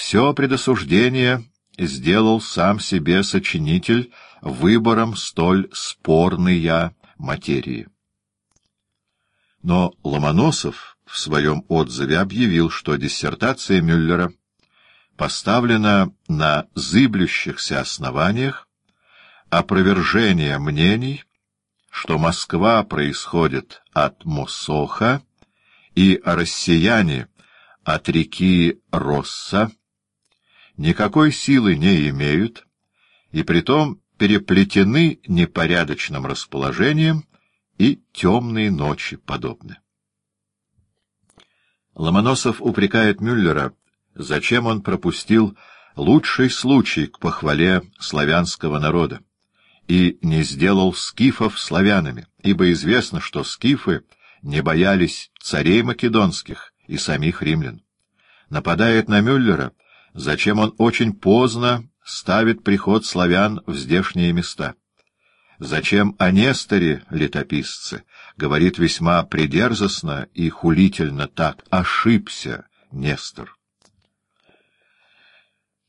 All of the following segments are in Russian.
все предосуждение сделал сам себе сочинитель выбором столь спорной материи. Но Ломоносов в своем отзыве объявил, что диссертация Мюллера поставлена на зыблющихся основаниях опровержения мнений, что Москва происходит от Мосоха и россияне от реки Росса, никакой силы не имеют, и притом переплетены непорядочным расположением и темные ночи подобны. Ломоносов упрекает Мюллера, зачем он пропустил лучший случай к похвале славянского народа и не сделал скифов славянами, ибо известно, что скифы не боялись царей македонских и самих римлян. Нападает на Мюллера, зачем он очень поздно ставит приход славян в здешние места. Зачем о Несторе, летописцы, говорит весьма придерзостно и хулительно так «ошибся Нестор».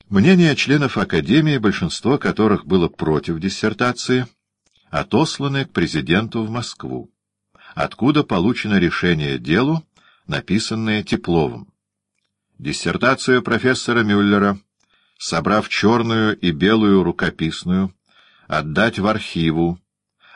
Мнения членов Академии, большинство которых было против диссертации, отосланы к президенту в Москву, откуда получено решение делу, написанное Тепловым. Диссертацию профессора Мюллера, собрав черную и белую рукописную, отдать в архиву,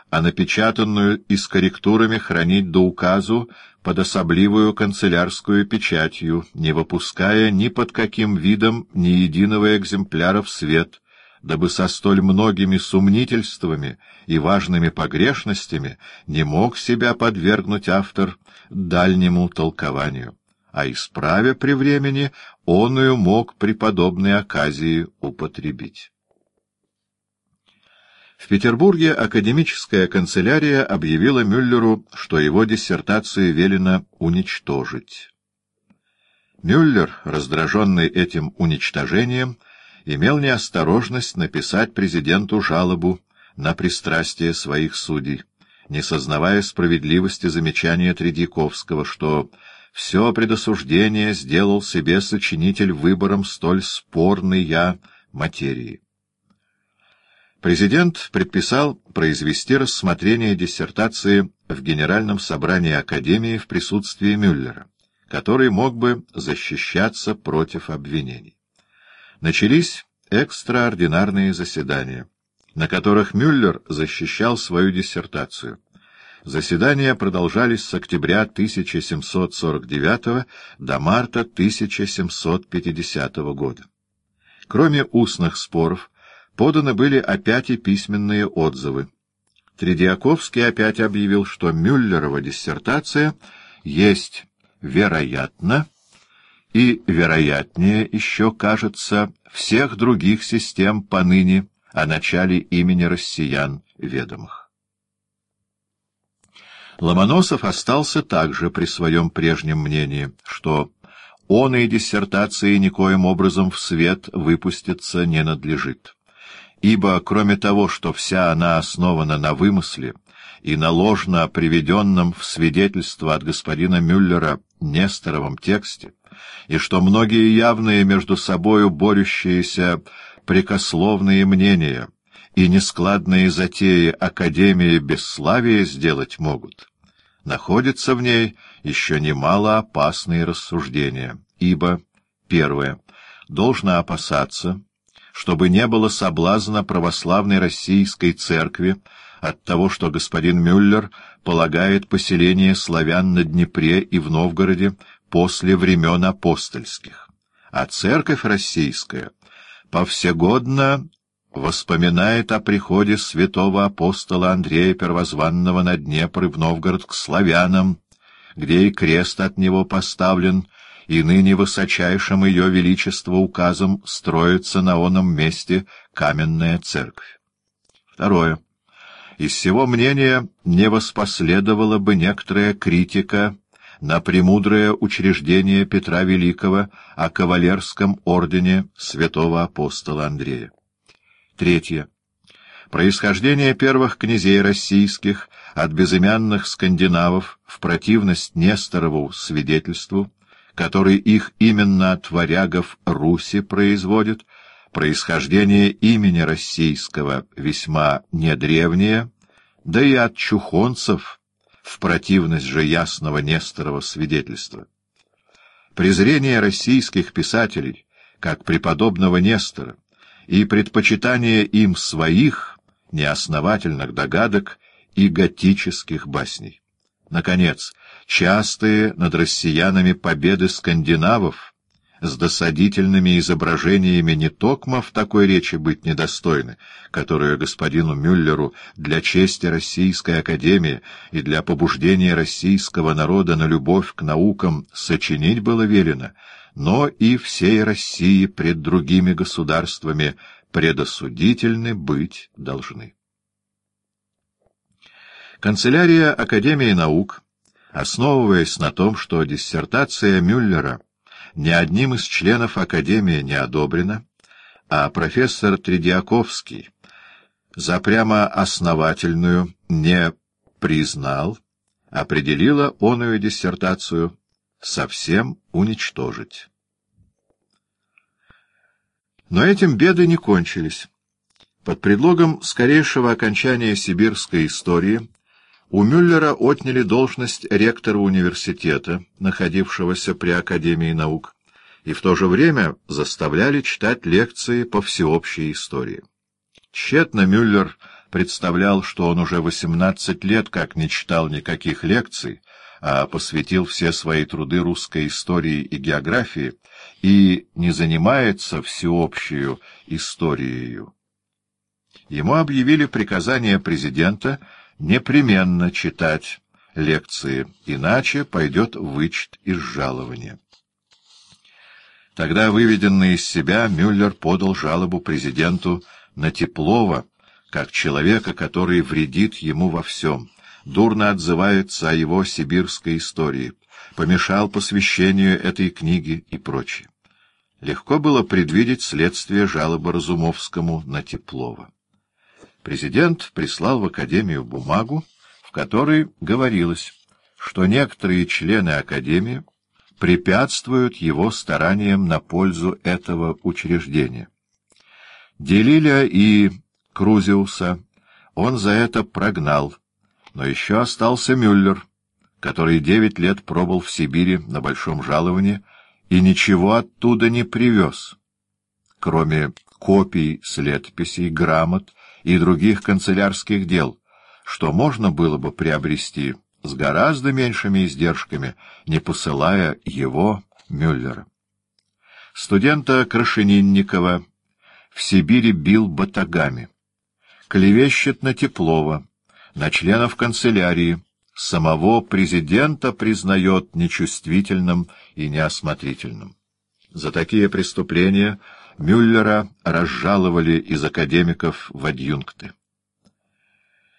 а напечатанную и с корректурами хранить до указу под особливую канцелярскую печатью, не выпуская ни под каким видом ни единого экземпляра в свет, дабы со столь многими сумнительствами и важными погрешностями не мог себя подвергнуть автор дальнему толкованию, а исправя при времени, оную мог при подобной оказии употребить. В Петербурге академическая канцелярия объявила Мюллеру, что его диссертацию велено уничтожить. Мюллер, раздраженный этим уничтожением, имел неосторожность написать президенту жалобу на пристрастие своих судей, не сознавая справедливости замечания Тредьяковского, что все предосуждение сделал себе сочинитель выбором столь спорной я материи. Президент предписал произвести рассмотрение диссертации в Генеральном собрании Академии в присутствии Мюллера, который мог бы защищаться против обвинений. Начались экстраординарные заседания, на которых Мюллер защищал свою диссертацию. Заседания продолжались с октября 1749 до марта 1750 года. Кроме устных споров, Поданы были опять и письменные отзывы. Тредиаковский опять объявил, что Мюллерова диссертация есть вероятно и вероятнее еще, кажется, всех других систем поныне о начале имени россиян ведомых. Ломоносов остался также при своем прежнем мнении, что он и диссертации никоим образом в свет выпуститься не надлежит ибо, кроме того, что вся она основана на вымысле и на ложно приведенном в свидетельство от господина Мюллера Несторовом тексте, и что многие явные между собою борющиеся прикословные мнения и нескладные затеи Академии бесславия сделать могут, находится в ней еще немало опасные рассуждения, ибо, первое, должно опасаться, чтобы не было соблазна православной российской церкви от того, что господин Мюллер полагает поселение славян на Днепре и в Новгороде после времен апостольских. А церковь российская повсегодно воспоминает о приходе святого апостола Андрея Первозванного на Днепр и в Новгород к славянам, где и крест от него поставлен, и ныне высочайшим ее величество указом строится на оном месте каменная церковь. Второе. Из всего мнения не воспоследовала бы некоторая критика на премудрое учреждение Петра Великого о кавалерском ордене святого апостола Андрея. Третье. Происхождение первых князей российских от безымянных скандинавов в противность Несторову свидетельству — который их именно от варягов Руси производит, происхождение имени российского весьма недревнее, да и от чухонцев, в противность же ясного Несторова свидетельства. Презрение российских писателей, как преподобного Нестора, и предпочитание им своих неосновательных догадок и готических басней. Наконец, частые над россиянами победы скандинавов с досадительными изображениями не токмо в такой речи быть недостойны, которую господину Мюллеру для чести Российской Академии и для побуждения российского народа на любовь к наукам сочинить было велено, но и всей России пред другими государствами предосудительны быть должны. Канцелярия Академии наук, основываясь на том, что диссертация Мюллера ни одним из членов Академии не одобрена, а профессор Тредиаковский за прямо основательную не признал, определила оную диссертацию совсем уничтожить. Но этим беды не кончились. Под предлогом скорейшего окончания сибирской истории у Мюллера отняли должность ректора университета, находившегося при Академии наук, и в то же время заставляли читать лекции по всеобщей истории. Тщетно Мюллер представлял, что он уже 18 лет как не читал никаких лекций, а посвятил все свои труды русской истории и географии и не занимается всеобщую историей. Ему объявили приказание президента непременно читать лекции, иначе пойдет вычет из жалования. Тогда, выведенный из себя, Мюллер подал жалобу президенту на Теплова, как человека, который вредит ему во всем, дурно отзывается о его сибирской истории, помешал посвящению этой книги и прочее. Легко было предвидеть следствие жалобы Разумовскому на Теплова президент прислал в Академию бумагу, в которой говорилось, что некоторые члены Академии препятствуют его стараниям на пользу этого учреждения. Делиля и Крузиуса он за это прогнал, но еще остался Мюллер, который девять лет пробыл в Сибири на большом жаловании и ничего оттуда не привез, кроме копий с летописей, грамот и других канцелярских дел, что можно было бы приобрести с гораздо меньшими издержками, не посылая его, Мюллера. Студента Крашенинникова в Сибири бил батагами, клевещет на Теплова, на членов канцелярии, самого президента признает нечувствительным и неосмотрительным. За такие преступления Мюллера разжаловали из академиков в адъюнкты.